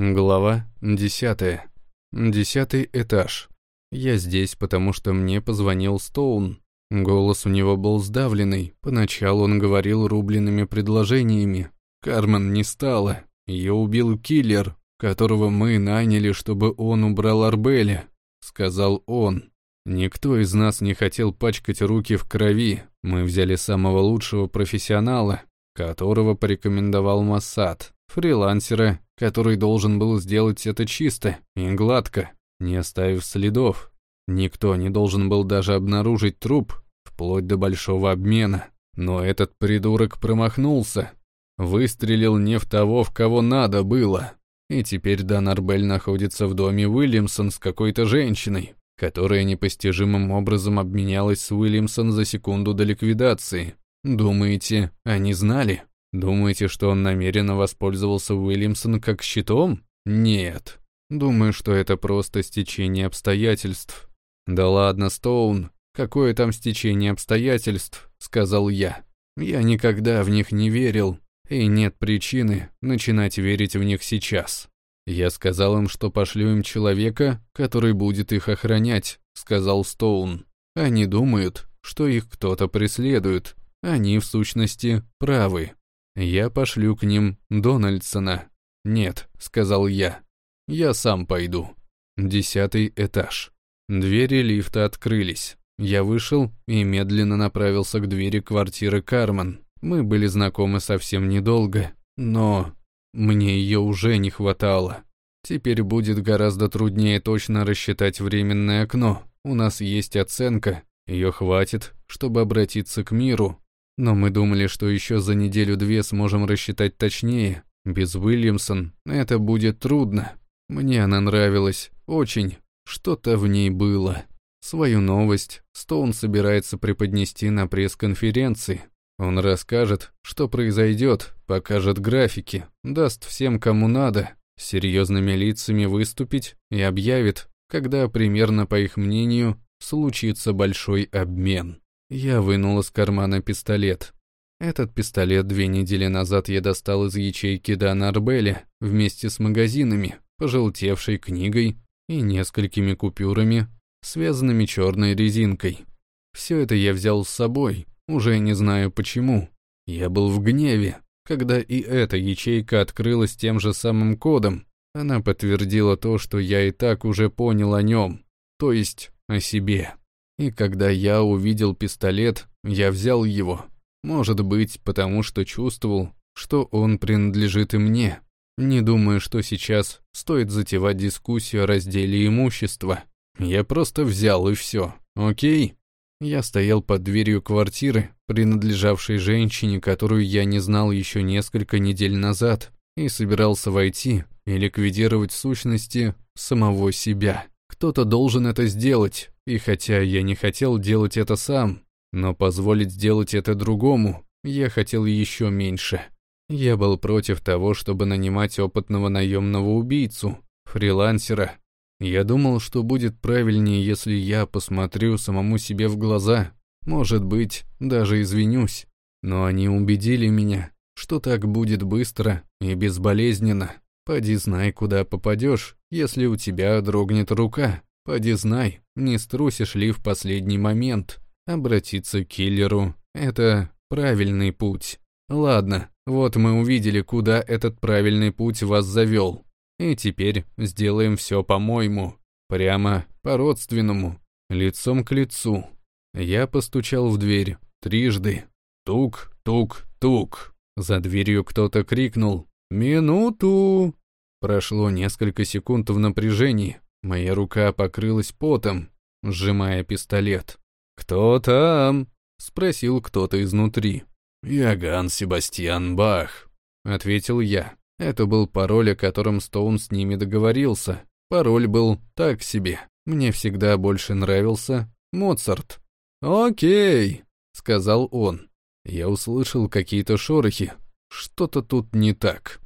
Глава десятая. Десятый этаж. Я здесь, потому что мне позвонил Стоун. Голос у него был сдавленный. Поначалу он говорил рубленными предложениями. Кармен не стало. Ее убил киллер, которого мы наняли, чтобы он убрал Арбеля, сказал он. Никто из нас не хотел пачкать руки в крови. Мы взяли самого лучшего профессионала, которого порекомендовал Массад, фрилансера, который должен был сделать это чисто и гладко, не оставив следов. Никто не должен был даже обнаружить труп, вплоть до большого обмена. Но этот придурок промахнулся. Выстрелил не в того, в кого надо было. И теперь Дан Арбель находится в доме Уильямсон с какой-то женщиной, которая непостижимым образом обменялась с Уильямсон за секунду до ликвидации. Думаете, они знали? Думаете, что он намеренно воспользовался Уильямсон как щитом? Нет. Думаю, что это просто стечение обстоятельств. Да ладно, Стоун, какое там стечение обстоятельств, сказал я. Я никогда в них не верил, и нет причины начинать верить в них сейчас. Я сказал им, что пошлю им человека, который будет их охранять, сказал Стоун. Они думают, что их кто-то преследует. Они, в сущности, правы. Я пошлю к ним Дональдсона. Нет, сказал я. Я сам пойду. Десятый этаж. Двери лифта открылись. Я вышел и медленно направился к двери квартиры Кармен. Мы были знакомы совсем недолго, но мне ее уже не хватало. Теперь будет гораздо труднее точно рассчитать временное окно. У нас есть оценка, ее хватит, чтобы обратиться к миру. Но мы думали, что еще за неделю-две сможем рассчитать точнее. Без Уильямсон это будет трудно. Мне она нравилась, очень. Что-то в ней было. Свою новость Стоун собирается преподнести на пресс-конференции. Он расскажет, что произойдет, покажет графики, даст всем, кому надо, серьезными лицами выступить и объявит, когда примерно, по их мнению, случится большой обмен. Я вынул из кармана пистолет. Этот пистолет две недели назад я достал из ячейки Дана Арбеля вместе с магазинами, пожелтевшей книгой и несколькими купюрами, связанными черной резинкой. Все это я взял с собой, уже не знаю почему. Я был в гневе, когда и эта ячейка открылась тем же самым кодом. Она подтвердила то, что я и так уже понял о нем, то есть о себе. И когда я увидел пистолет, я взял его. Может быть, потому что чувствовал, что он принадлежит и мне. Не думаю, что сейчас стоит затевать дискуссию о разделе имущества. Я просто взял и все, окей? Я стоял под дверью квартиры, принадлежавшей женщине, которую я не знал еще несколько недель назад, и собирался войти и ликвидировать сущности самого себя. Кто-то должен это сделать, и хотя я не хотел делать это сам, но позволить сделать это другому я хотел еще меньше. Я был против того, чтобы нанимать опытного наемного убийцу, фрилансера, я думал, что будет правильнее, если я посмотрю самому себе в глаза. Может быть, даже извинюсь. Но они убедили меня, что так будет быстро и безболезненно. Поди знай, куда попадешь, если у тебя дрогнет рука. Поди знай, не струсишь ли в последний момент. Обратиться к киллеру — это правильный путь. Ладно, вот мы увидели, куда этот правильный путь вас завел. И теперь сделаем все по-моему, прямо по-родственному, лицом к лицу. Я постучал в дверь трижды. Тук, тук, тук. За дверью кто-то крикнул «Минуту!». Прошло несколько секунд в напряжении. Моя рука покрылась потом, сжимая пистолет. «Кто там?» — спросил кто-то изнутри. «Яган Себастьян Бах», — ответил я. Это был пароль, о котором Стоун с ними договорился. Пароль был так себе. Мне всегда больше нравился Моцарт. «Окей», — сказал он. Я услышал какие-то шорохи. Что-то тут не так.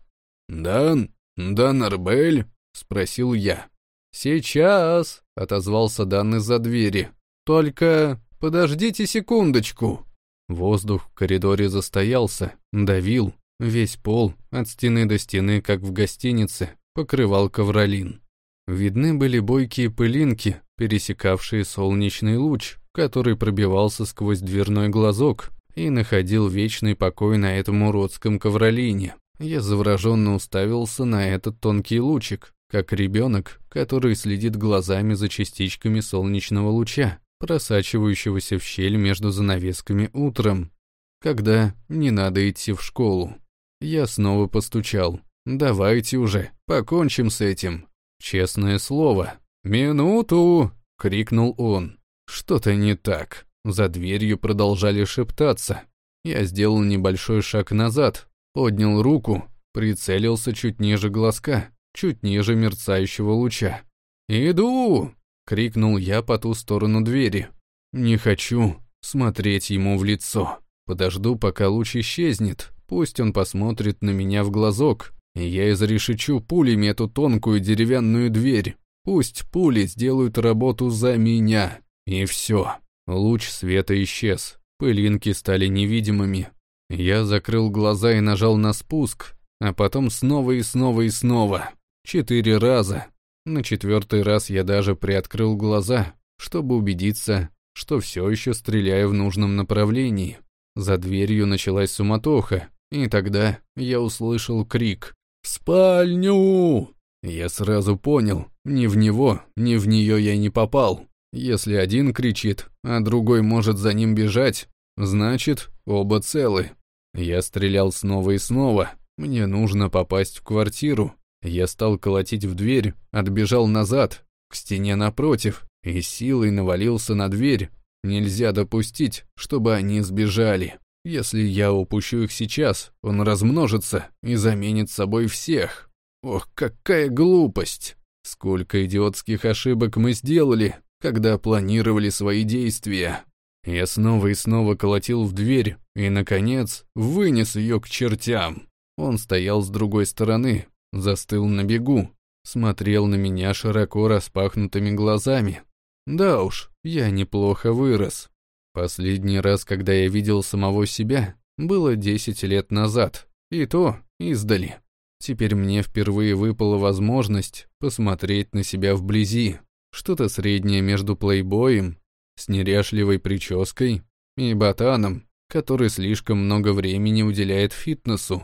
«Дан? Дан Арбель?» — спросил я. «Сейчас», — отозвался Дан из-за двери. «Только подождите секундочку». Воздух в коридоре застоялся, давил, Весь пол, от стены до стены, как в гостинице, покрывал ковролин. Видны были бойкие пылинки, пересекавшие солнечный луч, который пробивался сквозь дверной глазок и находил вечный покой на этом уродском ковролине. Я завороженно уставился на этот тонкий лучик, как ребенок, который следит глазами за частичками солнечного луча, просачивающегося в щель между занавесками утром, когда не надо идти в школу. Я снова постучал. «Давайте уже, покончим с этим. Честное слово». «Минуту!» — крикнул он. Что-то не так. За дверью продолжали шептаться. Я сделал небольшой шаг назад, поднял руку, прицелился чуть ниже глазка, чуть ниже мерцающего луча. «Иду!» — крикнул я по ту сторону двери. «Не хочу смотреть ему в лицо. Подожду, пока луч исчезнет. Пусть он посмотрит на меня в глазок, я изрешечу пулями эту тонкую деревянную дверь. Пусть пули сделают работу за меня. И все. Луч света исчез. Пылинки стали невидимыми. Я закрыл глаза и нажал на спуск, а потом снова и снова и снова. Четыре раза. На четвертый раз я даже приоткрыл глаза, чтобы убедиться, что все еще стреляю в нужном направлении. За дверью началась суматоха, и тогда я услышал крик «В спальню!». Я сразу понял, ни в него, ни в нее я не попал. Если один кричит, а другой может за ним бежать, значит, оба целы. Я стрелял снова и снова. Мне нужно попасть в квартиру. Я стал колотить в дверь, отбежал назад, к стене напротив, и силой навалился на дверь. Нельзя допустить, чтобы они сбежали. Если я упущу их сейчас, он размножится и заменит собой всех. Ох, какая глупость! Сколько идиотских ошибок мы сделали, когда планировали свои действия. Я снова и снова колотил в дверь и, наконец, вынес ее к чертям. Он стоял с другой стороны, застыл на бегу, смотрел на меня широко распахнутыми глазами. Да уж, я неплохо вырос. Последний раз, когда я видел самого себя, было 10 лет назад, и то издали. Теперь мне впервые выпала возможность посмотреть на себя вблизи. Что-то среднее между плейбоем, с неряшливой прической и ботаном, который слишком много времени уделяет фитнесу.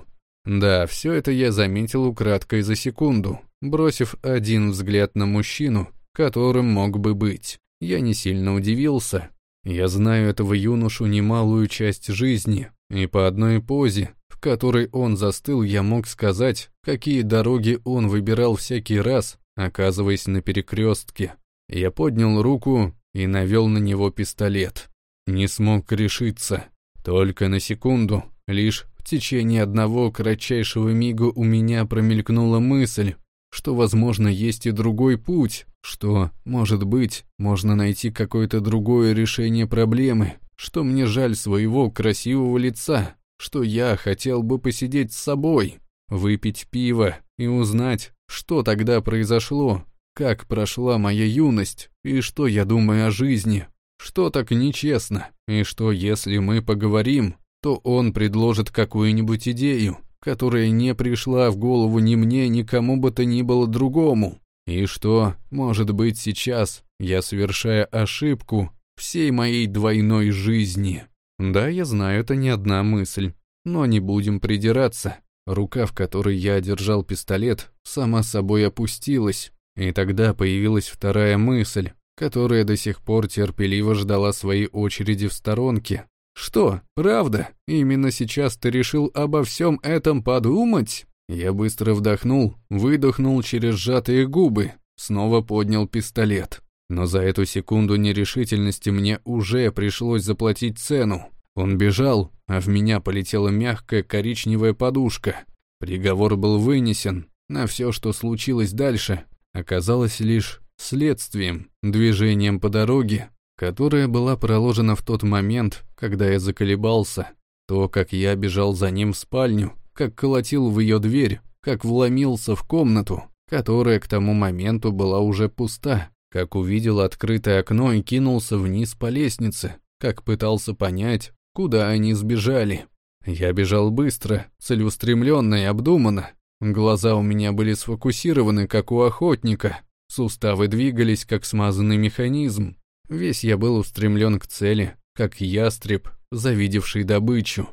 Да, все это я заметил украдкой за секунду, бросив один взгляд на мужчину, которым мог бы быть. Я не сильно удивился. Я знаю этого юношу немалую часть жизни, и по одной позе, в которой он застыл, я мог сказать, какие дороги он выбирал всякий раз, оказываясь на перекрестке. Я поднял руку и навел на него пистолет. Не смог решиться. Только на секунду, лишь в течение одного кратчайшего мига у меня промелькнула мысль, что, возможно, есть и другой путь, что, может быть, можно найти какое-то другое решение проблемы, что мне жаль своего красивого лица, что я хотел бы посидеть с собой, выпить пиво и узнать, что тогда произошло, как прошла моя юность и что я думаю о жизни, что так нечестно, и что если мы поговорим, то он предложит какую-нибудь идею, которая не пришла в голову ни мне, ни кому бы то ни было другому, и что, может быть, сейчас я совершаю ошибку всей моей двойной жизни. Да, я знаю, это не одна мысль, но не будем придираться. Рука, в которой я держал пистолет, сама собой опустилась, и тогда появилась вторая мысль, которая до сих пор терпеливо ждала своей очереди в сторонке. «Что, правда? Именно сейчас ты решил обо всем этом подумать?» Я быстро вдохнул, выдохнул через сжатые губы, снова поднял пистолет. Но за эту секунду нерешительности мне уже пришлось заплатить цену. Он бежал, а в меня полетела мягкая коричневая подушка. Приговор был вынесен. На все, что случилось дальше, оказалось лишь следствием, движением по дороге, которая была проложена в тот момент, когда я заколебался. То, как я бежал за ним в спальню, как колотил в ее дверь, как вломился в комнату, которая к тому моменту была уже пуста, как увидел открытое окно и кинулся вниз по лестнице, как пытался понять, куда они сбежали. Я бежал быстро, целеустремленно и обдуманно, Глаза у меня были сфокусированы, как у охотника. Суставы двигались, как смазанный механизм. Весь я был устремлен к цели, как ястреб, завидевший добычу.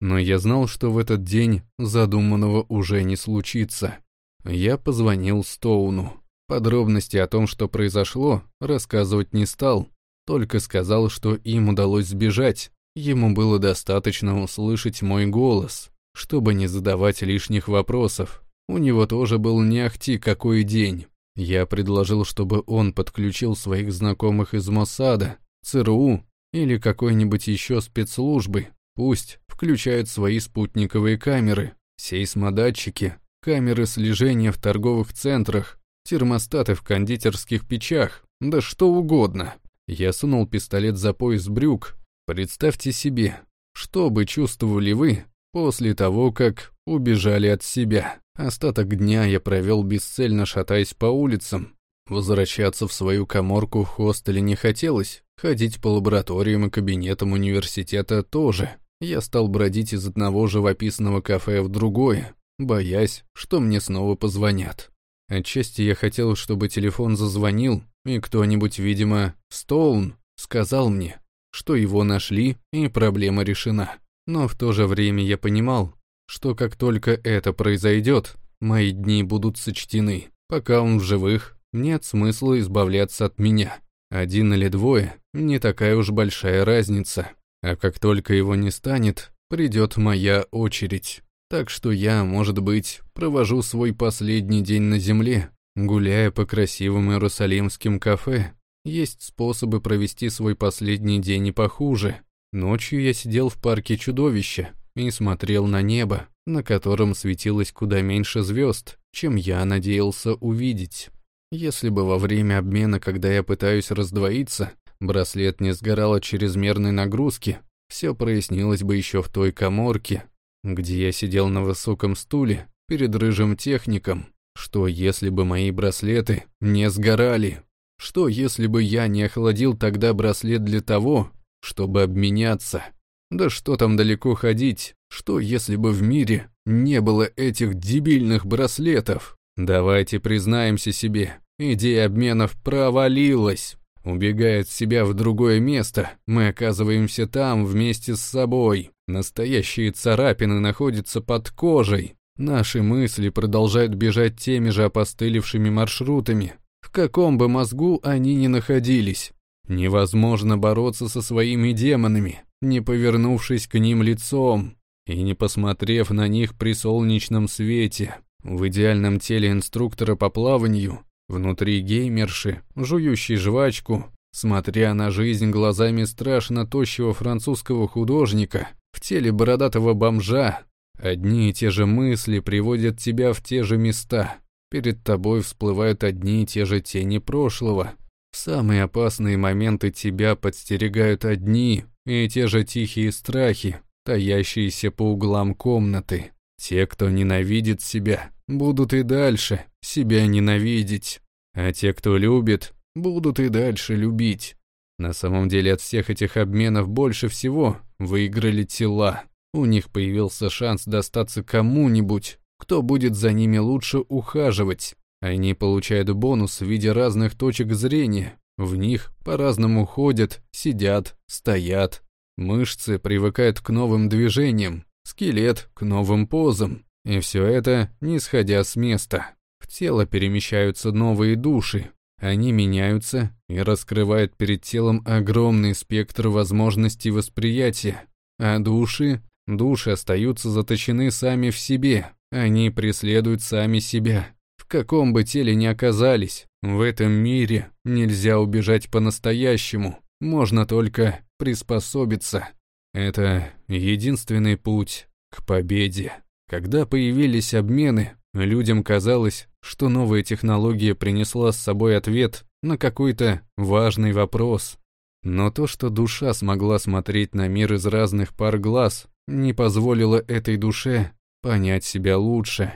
Но я знал, что в этот день задуманного уже не случится. Я позвонил Стоуну. Подробности о том, что произошло, рассказывать не стал, только сказал, что им удалось сбежать. Ему было достаточно услышать мой голос, чтобы не задавать лишних вопросов. У него тоже был не ахти какой день. Я предложил, чтобы он подключил своих знакомых из Моссада, ЦРУ или какой-нибудь еще спецслужбы. Пусть включают свои спутниковые камеры, сейсмодатчики, камеры слежения в торговых центрах, термостаты в кондитерских печах, да что угодно. Я сунул пистолет за пояс брюк. Представьте себе, что бы чувствовали вы после того, как убежали от себя. Остаток дня я провел бесцельно шатаясь по улицам. Возвращаться в свою коморку в хостеле не хотелось, ходить по лабораториям и кабинетам университета тоже. Я стал бродить из одного живописного кафе в другое, боясь, что мне снова позвонят. Отчасти я хотел, чтобы телефон зазвонил, и кто-нибудь, видимо, Стоун, сказал мне, что его нашли и проблема решена. Но в то же время я понимал, что как только это произойдет, мои дни будут сочтены. Пока он в живых, нет смысла избавляться от меня. Один или двое – не такая уж большая разница. А как только его не станет, придет моя очередь. Так что я, может быть, провожу свой последний день на земле, гуляя по красивым иерусалимским кафе. Есть способы провести свой последний день и похуже. Ночью я сидел в парке чудовища и смотрел на небо, на котором светилось куда меньше звезд, чем я надеялся увидеть. Если бы во время обмена, когда я пытаюсь раздвоиться, браслет не сгорал от чрезмерной нагрузки, все прояснилось бы еще в той коморке, где я сидел на высоком стуле перед рыжим техником. Что если бы мои браслеты не сгорали? Что если бы я не охладил тогда браслет для того, чтобы обменяться? Да что там далеко ходить? Что если бы в мире не было этих дебильных браслетов? Давайте признаемся себе, идея обменов провалилась. Убегая от себя в другое место, мы оказываемся там вместе с собой. Настоящие царапины находятся под кожей. Наши мысли продолжают бежать теми же опостылевшими маршрутами. В каком бы мозгу они ни находились. Невозможно бороться со своими демонами, не повернувшись к ним лицом и не посмотрев на них при солнечном свете. В идеальном теле инструктора по плаванию Внутри геймерши, жующей жвачку, смотря на жизнь глазами страшно тощего французского художника, в теле бородатого бомжа, одни и те же мысли приводят тебя в те же места. Перед тобой всплывают одни и те же тени прошлого. Самые опасные моменты тебя подстерегают одни и те же тихие страхи, таящиеся по углам комнаты. Те, кто ненавидит себя, будут и дальше себя ненавидеть, а те, кто любит, будут и дальше любить. На самом деле от всех этих обменов больше всего выиграли тела. У них появился шанс достаться кому-нибудь, кто будет за ними лучше ухаживать. Они получают бонус в виде разных точек зрения. В них по-разному ходят, сидят, стоят. Мышцы привыкают к новым движениям, скелет к новым позам. И все это не сходя с места. В тело перемещаются новые души. Они меняются и раскрывают перед телом огромный спектр возможностей восприятия. А души? Души остаются заточены сами в себе. Они преследуют сами себя. Каком бы теле ни оказались, в этом мире нельзя убежать по-настоящему. Можно только приспособиться. Это единственный путь к победе. Когда появились обмены, людям казалось, что новая технология принесла с собой ответ на какой-то важный вопрос. Но то, что душа смогла смотреть на мир из разных пар глаз, не позволило этой душе понять себя лучше.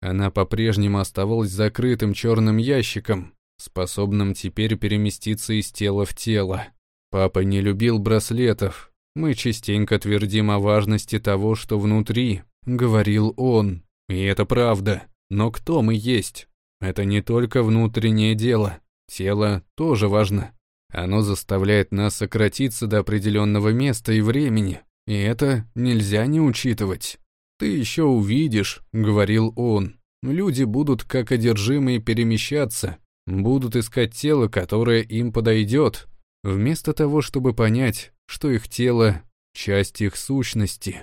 Она по-прежнему оставалась закрытым черным ящиком, способным теперь переместиться из тела в тело. Папа не любил браслетов. Мы частенько твердим о важности того, что внутри, — говорил он. И это правда. Но кто мы есть? Это не только внутреннее дело. Тело тоже важно. Оно заставляет нас сократиться до определенного места и времени. И это нельзя не учитывать. «Ты еще увидишь», — говорил он. «Люди будут как одержимые перемещаться, будут искать тело, которое им подойдет, вместо того, чтобы понять, что их тело — часть их сущности».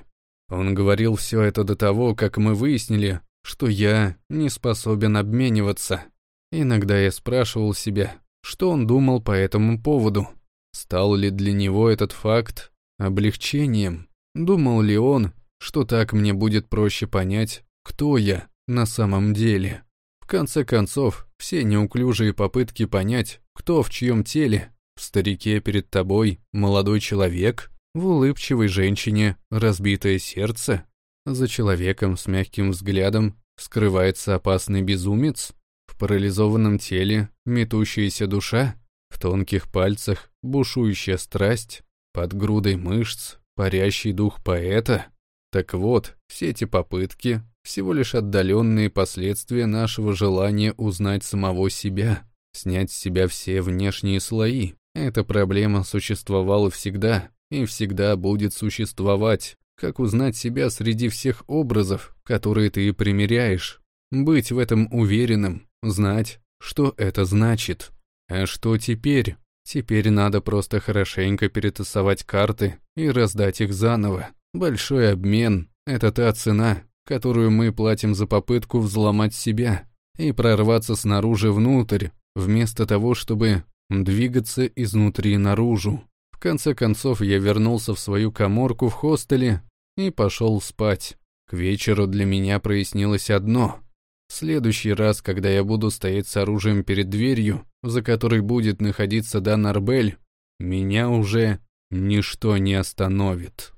Он говорил все это до того, как мы выяснили, что я не способен обмениваться. Иногда я спрашивал себя, что он думал по этому поводу. Стал ли для него этот факт облегчением? Думал ли он, что так мне будет проще понять, кто я на самом деле? В конце концов, все неуклюжие попытки понять, кто в чьем теле, в старике перед тобой молодой человек, в улыбчивой женщине разбитое сердце, за человеком с мягким взглядом скрывается опасный безумец, в парализованном теле метущаяся душа, в тонких пальцах бушующая страсть, под грудой мышц парящий дух поэта. Так вот, все эти попытки — всего лишь отдаленные последствия нашего желания узнать самого себя, снять с себя все внешние слои. Эта проблема существовала всегда и всегда будет существовать, как узнать себя среди всех образов, которые ты примеряешь? Быть в этом уверенным, знать, что это значит. А что теперь? Теперь надо просто хорошенько перетасовать карты и раздать их заново. Большой обмен — это та цена, которую мы платим за попытку взломать себя и прорваться снаружи внутрь, вместо того, чтобы двигаться изнутри наружу. В конце концов, я вернулся в свою коморку в хостеле и пошел спать. К вечеру для меня прояснилось одно. В следующий раз, когда я буду стоять с оружием перед дверью, за которой будет находиться Дан Арбель, меня уже ничто не остановит.